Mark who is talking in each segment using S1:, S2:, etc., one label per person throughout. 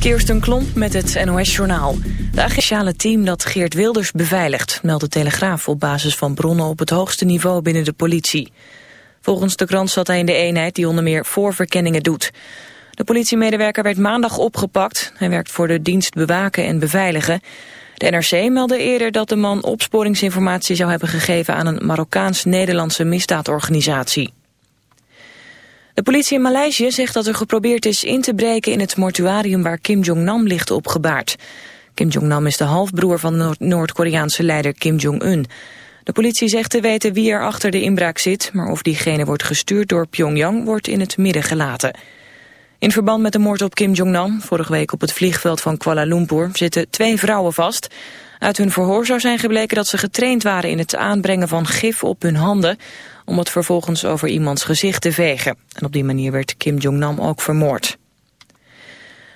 S1: Kirsten Klomp met het NOS-journaal. De agentiale team dat Geert Wilders beveiligt... meldt de Telegraaf op basis van bronnen op het hoogste niveau binnen de politie. Volgens de krant zat hij in de eenheid die onder meer voorverkenningen doet. De politiemedewerker werd maandag opgepakt. Hij werkt voor de dienst bewaken en beveiligen. De NRC meldde eerder dat de man opsporingsinformatie zou hebben gegeven... aan een Marokkaans-Nederlandse misdaadorganisatie. De politie in Maleisië zegt dat er geprobeerd is in te breken in het mortuarium waar Kim Jong-nam ligt opgebaard. Kim Jong-nam is de halfbroer van Noord-Koreaanse leider Kim Jong-un. De politie zegt te weten wie er achter de inbraak zit, maar of diegene wordt gestuurd door Pyongyang wordt in het midden gelaten. In verband met de moord op Kim Jong-nam, vorige week op het vliegveld van Kuala Lumpur, zitten twee vrouwen vast. Uit hun verhoor zou zijn gebleken dat ze getraind waren in het aanbrengen van gif op hun handen, om het vervolgens over iemands gezicht te vegen. En op die manier werd Kim Jong-nam ook vermoord.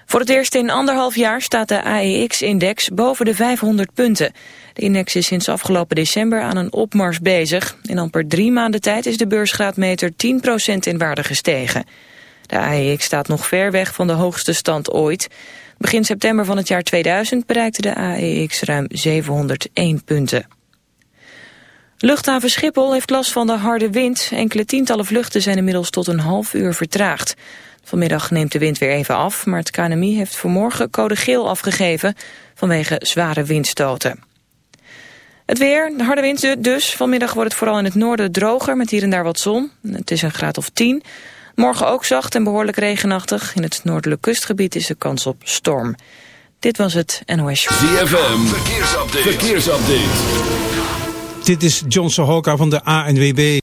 S1: Voor het eerst in anderhalf jaar staat de AEX-index boven de 500 punten. De index is sinds afgelopen december aan een opmars bezig. In amper drie maanden tijd is de beursgraadmeter 10% in waarde gestegen. De AEX staat nog ver weg van de hoogste stand ooit. Begin september van het jaar 2000 bereikte de AEX ruim 701 punten. Luchthaven Schiphol heeft last van de harde wind. Enkele tientallen vluchten zijn inmiddels tot een half uur vertraagd. Vanmiddag neemt de wind weer even af, maar het KNMI heeft vanmorgen code geel afgegeven vanwege zware windstoten. Het weer, de harde wind dus. Vanmiddag wordt het vooral in het noorden droger met hier en daar wat zon. Het is een graad of 10. Morgen ook zacht en behoorlijk regenachtig. In het noordelijk kustgebied is de kans op storm. Dit was het NOS.
S2: ZFM, verkeersupdate. verkeersupdate.
S3: Dit is John Sohoka van de ANWB.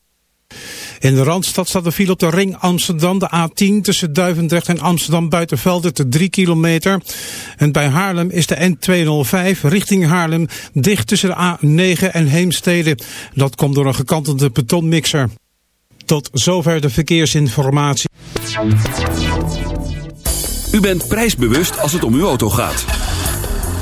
S3: In de Randstad staat de file op de ring Amsterdam, de A10 tussen Duivendrecht en Amsterdam Buitenvelden te 3 kilometer. En bij Haarlem is de N205 richting Haarlem dicht tussen de A9 en Heemstede. Dat komt door een gekantelde betonmixer. Tot zover de verkeersinformatie.
S2: U bent prijsbewust als het om uw auto gaat.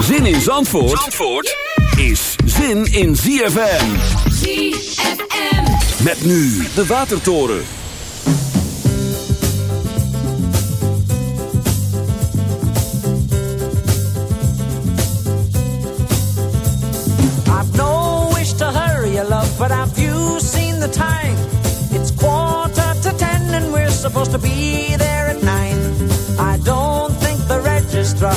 S2: Zin in Zandvoort, Zandvoort is zin in ZFM.
S4: ZFM.
S2: Met nu de Watertoren.
S5: I've no wish to hurry you, love, but have you seen the time? It's quarter to ten and we're supposed to be there at nine. I don't think the registrar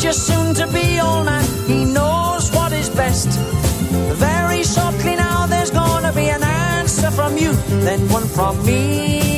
S5: Your soon to be old man. He knows what is best. Very shortly now, there's gonna be an answer from you, then one from me.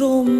S6: Dururum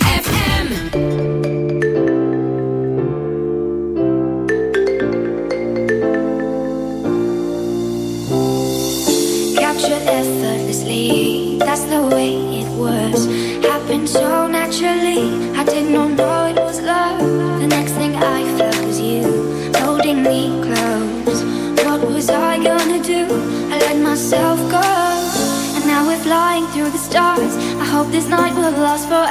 S7: last forever.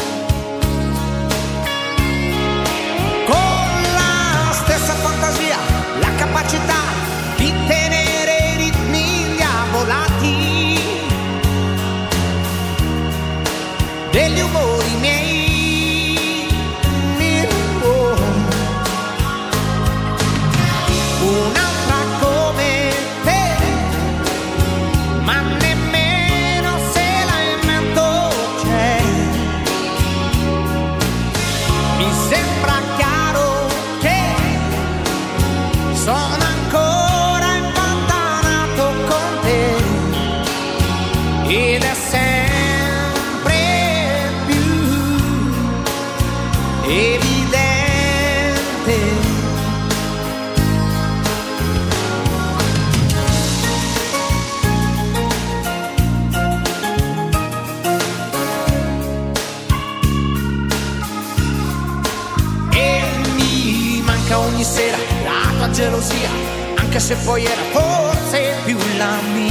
S8: che se poi era forse più la mia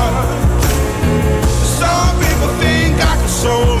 S9: Think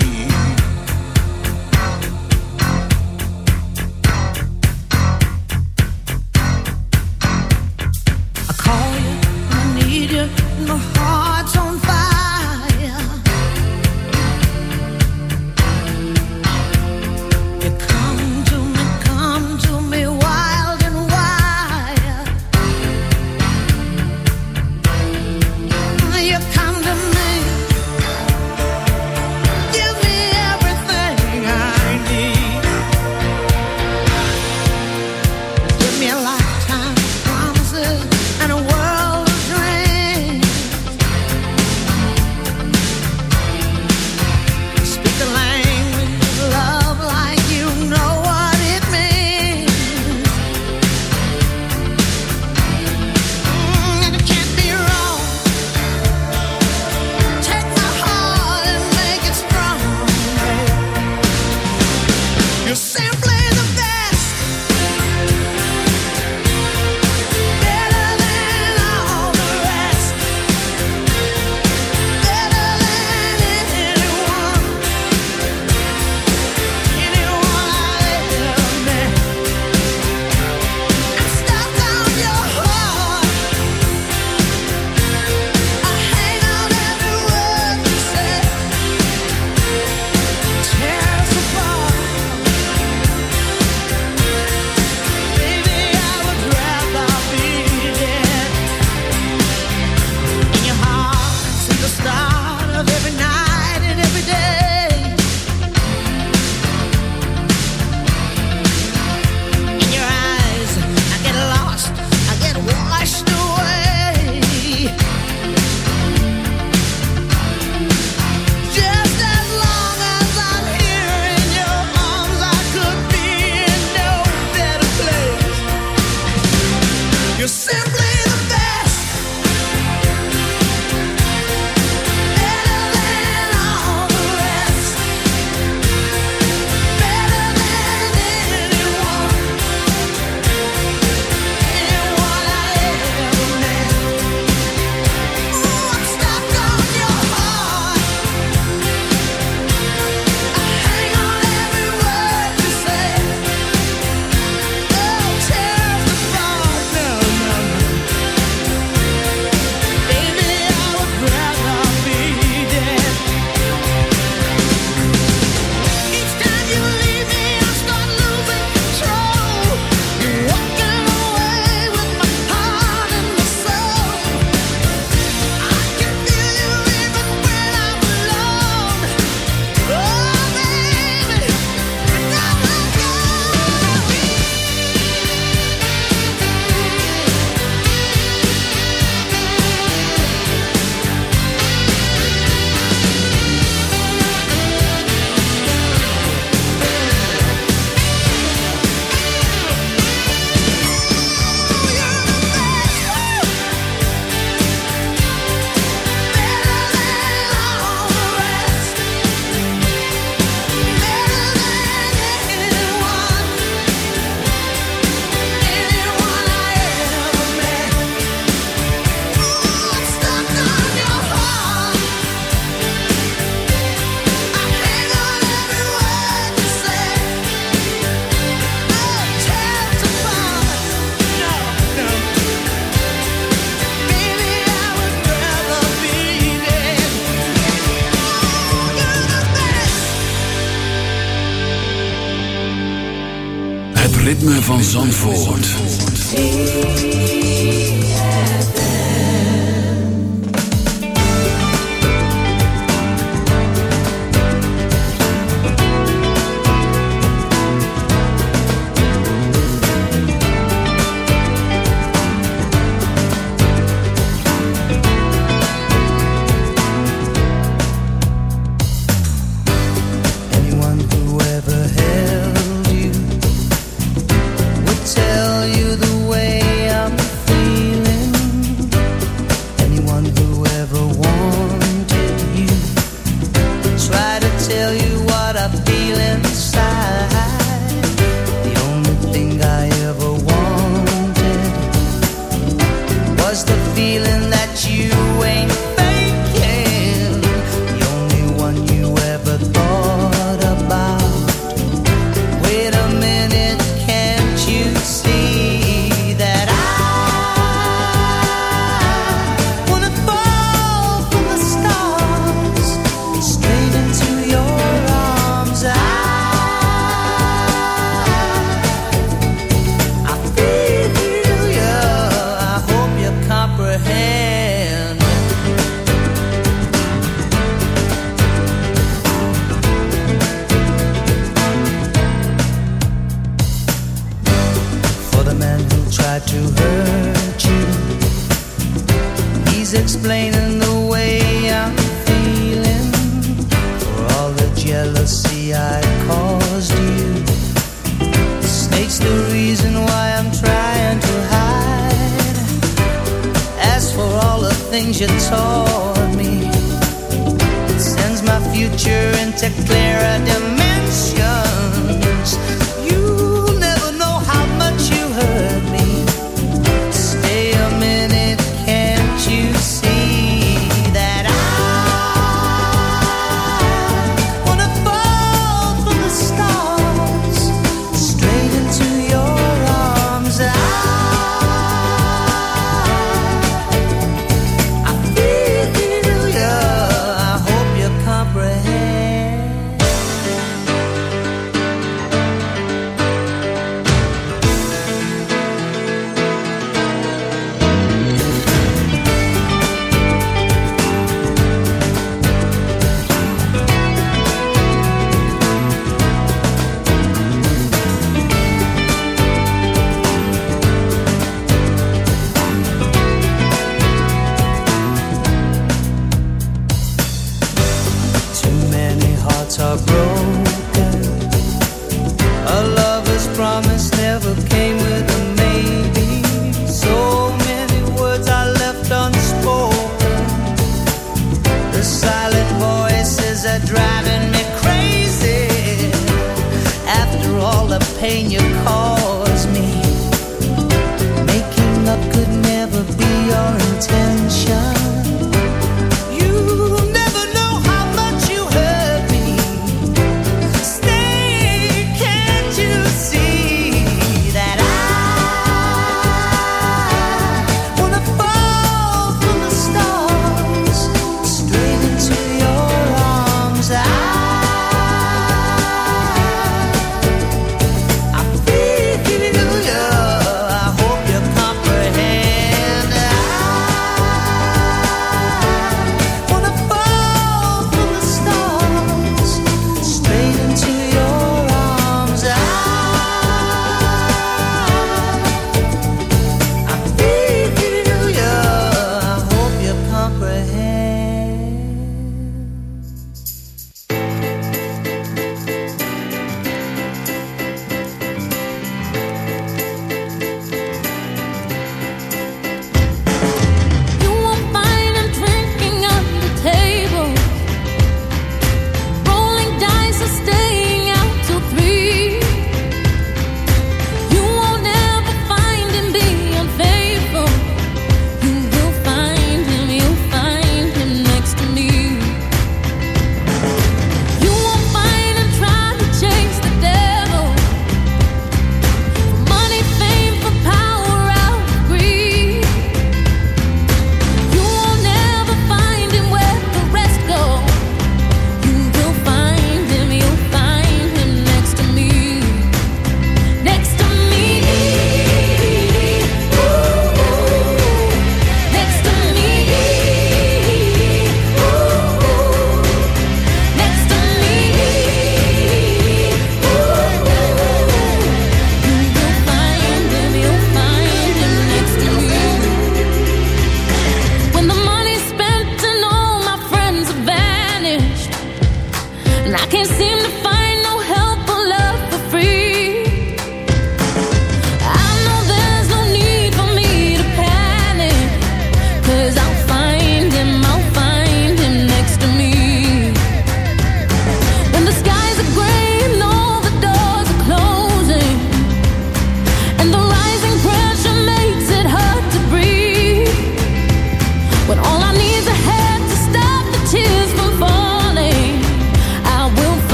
S10: Van Zandvoort.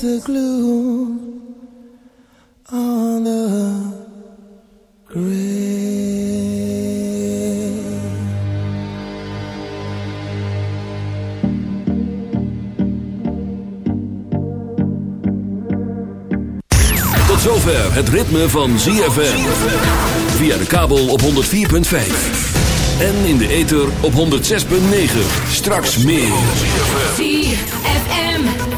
S11: The gloom on the grave.
S6: Tot zover het ritme van ZFM. Via de kabel op 104.5. En in de ether op 106.9. Straks meer.